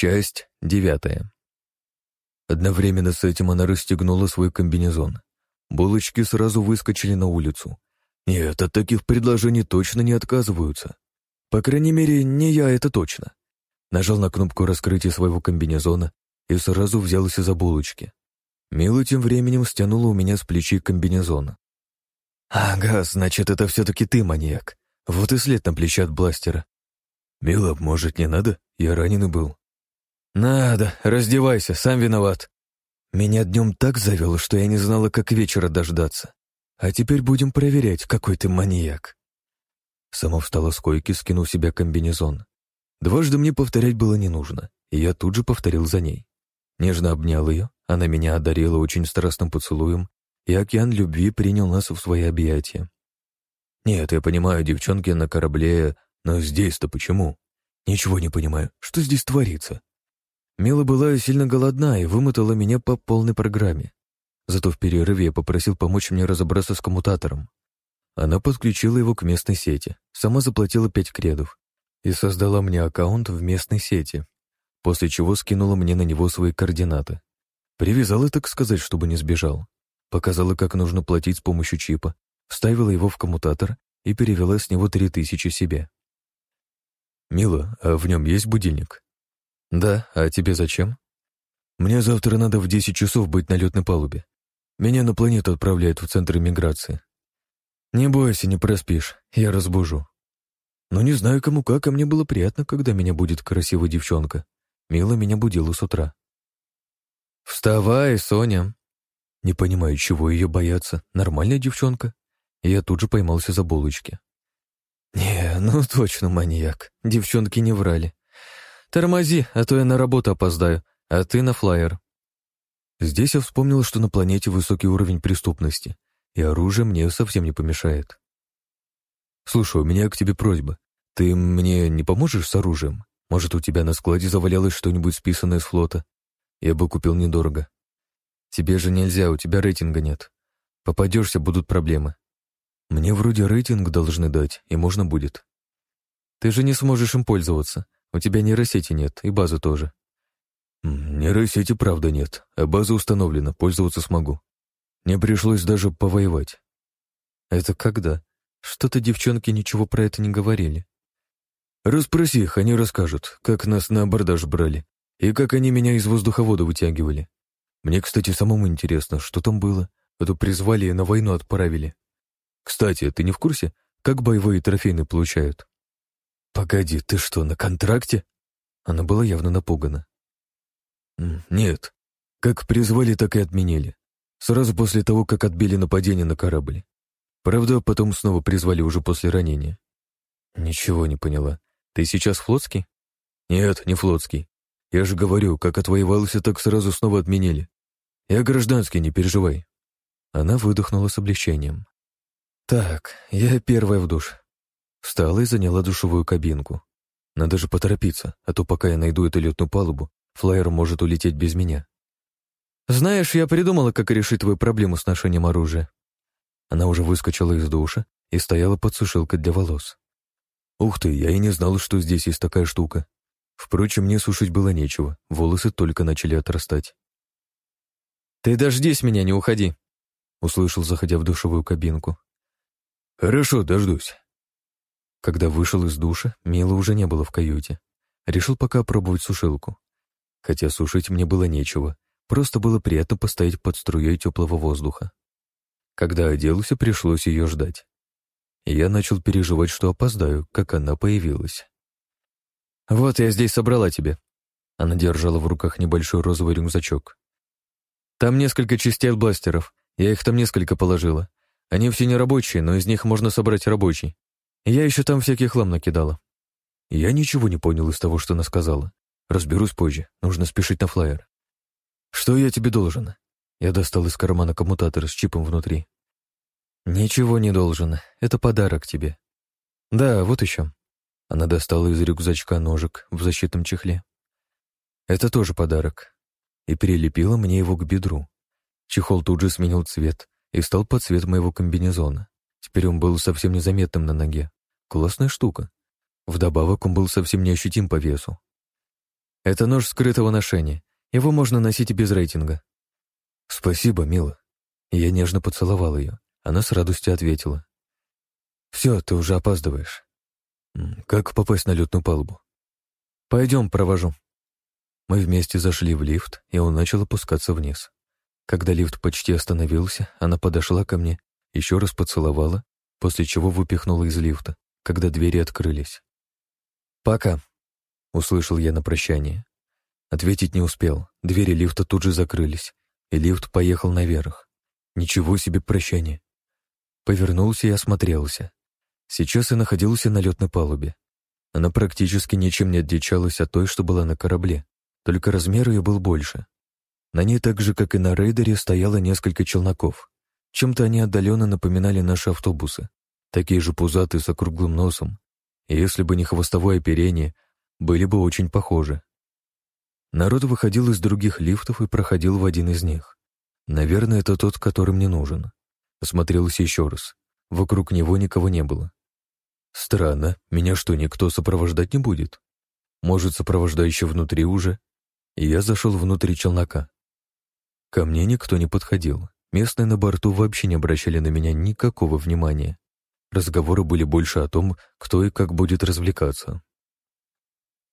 Часть девятая. Одновременно с этим она расстегнула свой комбинезон. Булочки сразу выскочили на улицу. Нет, от таких предложений точно не отказываются. По крайней мере, не я это точно. Нажал на кнопку раскрытия своего комбинезона и сразу взялся за булочки. Мила тем временем стянула у меня с плечи комбинезона. «Ага, значит, это все-таки ты, маньяк. Вот и след на плече от бластера». «Мила, может, не надо? Я раненый был». «Надо, раздевайся, сам виноват». Меня днем так завело, что я не знала, как вечера дождаться. А теперь будем проверять, какой ты маньяк. Сама встала с койки, скинув себя комбинезон. Дважды мне повторять было не нужно, и я тут же повторил за ней. Нежно обнял ее, она меня одарила очень страстным поцелуем, и океан любви принял нас в свои объятия. Нет, я понимаю, девчонки на корабле, но здесь-то почему? Ничего не понимаю, что здесь творится? Мила была сильно голодна и вымотала меня по полной программе. Зато в перерыве я попросил помочь мне разобраться с коммутатором. Она подключила его к местной сети, сама заплатила пять кредов и создала мне аккаунт в местной сети, после чего скинула мне на него свои координаты. Привязала, так сказать, чтобы не сбежал. Показала, как нужно платить с помощью чипа, вставила его в коммутатор и перевела с него три тысячи себе. «Мила, а в нем есть будильник?» «Да, а тебе зачем?» «Мне завтра надо в 10 часов быть на летной палубе. Меня на планету отправляют в центр иммиграции. Не бойся, не проспишь, я разбужу. Но не знаю кому как, а мне было приятно, когда меня будет красивая девчонка. Мила меня будила с утра. «Вставай, Соня!» Не понимаю, чего ее бояться. Нормальная девчонка. И я тут же поймался за булочки. «Не, ну точно маньяк. Девчонки не врали. «Тормози, а то я на работу опоздаю, а ты на флайер». Здесь я вспомнил, что на планете высокий уровень преступности, и оружие мне совсем не помешает. «Слушай, у меня к тебе просьба. Ты мне не поможешь с оружием? Может, у тебя на складе завалялось что-нибудь списанное с флота? Я бы купил недорого. Тебе же нельзя, у тебя рейтинга нет. Попадешься, будут проблемы. Мне вроде рейтинг должны дать, и можно будет. Ты же не сможешь им пользоваться. У тебя нейросети нет, и базы тоже. Нейросети правда нет, а база установлена, пользоваться смогу. Мне пришлось даже повоевать. Это когда? Что-то девчонки ничего про это не говорили. Расспроси их, они расскажут, как нас на абордаж брали и как они меня из воздуховода вытягивали. Мне, кстати, самому интересно, что там было, а то призвали и на войну отправили. Кстати, ты не в курсе, как боевые трофейны получают? «Погоди, ты что, на контракте?» Она была явно напугана. «Нет. Как призвали, так и отменили. Сразу после того, как отбили нападение на корабль. Правда, потом снова призвали уже после ранения». «Ничего не поняла. Ты сейчас флотский?» «Нет, не флотский. Я же говорю, как отвоевался, так сразу снова отменили. Я гражданский, не переживай». Она выдохнула с облегчением. «Так, я первая в душ. Встала и заняла душевую кабинку. Надо же поторопиться, а то пока я найду эту летную палубу, флайер может улететь без меня. «Знаешь, я придумала, как решить твою проблему с ношением оружия». Она уже выскочила из душа и стояла под сушилкой для волос. «Ух ты, я и не знал, что здесь есть такая штука. Впрочем, мне сушить было нечего, волосы только начали отрастать». «Ты дождись меня, не уходи», — услышал, заходя в душевую кабинку. «Хорошо, дождусь». Когда вышел из душа, Мила уже не было в каюте. Решил пока пробовать сушилку. Хотя сушить мне было нечего, просто было приятно постоять под струей теплого воздуха. Когда оделся, пришлось ее ждать. Я начал переживать, что опоздаю, как она появилась. «Вот я здесь собрала тебе». Она держала в руках небольшой розовый рюкзачок. «Там несколько частей от бластеров. Я их там несколько положила. Они все не рабочие, но из них можно собрать рабочий. Я еще там всякий хлам накидала. Я ничего не понял из того, что она сказала. Разберусь позже, нужно спешить на флайер. Что я тебе должен? Я достал из кармана коммутатор с чипом внутри. Ничего не должен, это подарок тебе. Да, вот еще. Она достала из рюкзачка ножик в защитном чехле. Это тоже подарок. И прилепила мне его к бедру. Чехол тут же сменил цвет и стал под цвет моего комбинезона. Теперь он был совсем незаметным на ноге. Классная штука. Вдобавок он был совсем неощутим по весу. Это нож скрытого ношения. Его можно носить и без рейтинга. Спасибо, мила. Я нежно поцеловал ее. Она с радостью ответила. Все, ты уже опаздываешь. Как попасть на летную палубу? Пойдем, провожу. Мы вместе зашли в лифт, и он начал опускаться вниз. Когда лифт почти остановился, она подошла ко мне, еще раз поцеловала, после чего выпихнула из лифта, когда двери открылись. «Пока», — услышал я на прощание. Ответить не успел, двери лифта тут же закрылись, и лифт поехал наверх. Ничего себе прощание. Повернулся и осмотрелся. Сейчас я находился на летной палубе. Она практически ничем не отличалась от той, что была на корабле, только размер ее был больше. На ней так же, как и на рейдере, стояло несколько челноков. Чем-то они отдаленно напоминали наши автобусы, такие же пузатые с округлым носом. И если бы не хвостовое оперение, были бы очень похожи. Народ выходил из других лифтов и проходил в один из них. Наверное, это тот, который мне нужен. Осмотрелся еще раз. Вокруг него никого не было. Странно, меня что, никто сопровождать не будет? Может, сопровождающий внутри уже? И я зашел внутрь челнока. Ко мне никто не подходил. Местные на борту вообще не обращали на меня никакого внимания. Разговоры были больше о том, кто и как будет развлекаться.